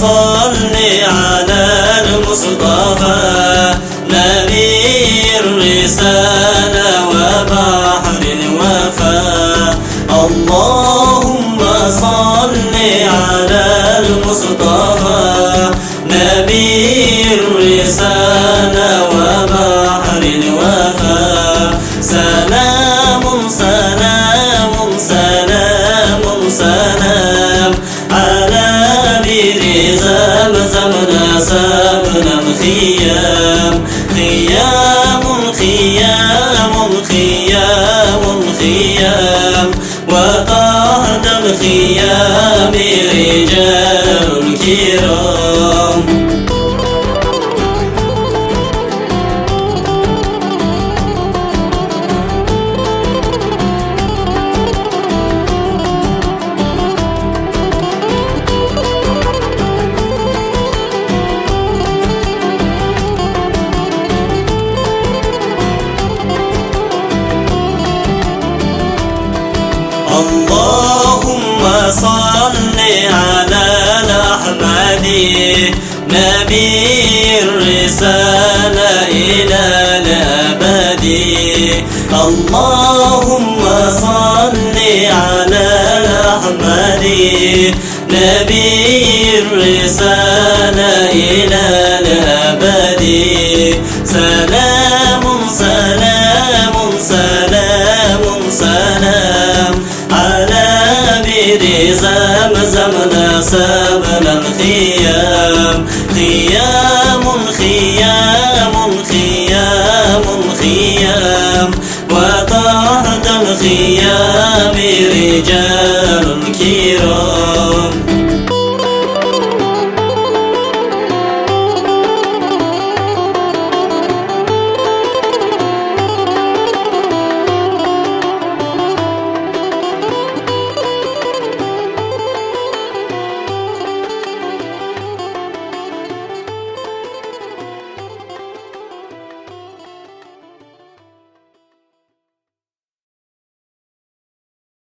صلي على المصطفى. نبي الرسالة وبحر الوفا. الله الخيام خيام خيام خيام خيام. وتحت الخيام رجال كرام. اللهم صل على الأحمد نبي الرسالة إلى الأبد. اللهم صل على الأحمد نبي الرسالة إلى الأبد. سلام ديري زمزم نسب الخيام. خيام خيام خيام خيام. وتحت الخيام رجال كرام